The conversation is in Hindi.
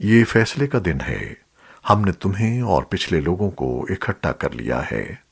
ये फैसले का दिन है। हमने तुम्हें और पिछले लोगों को इकट्ठा कर लिया है।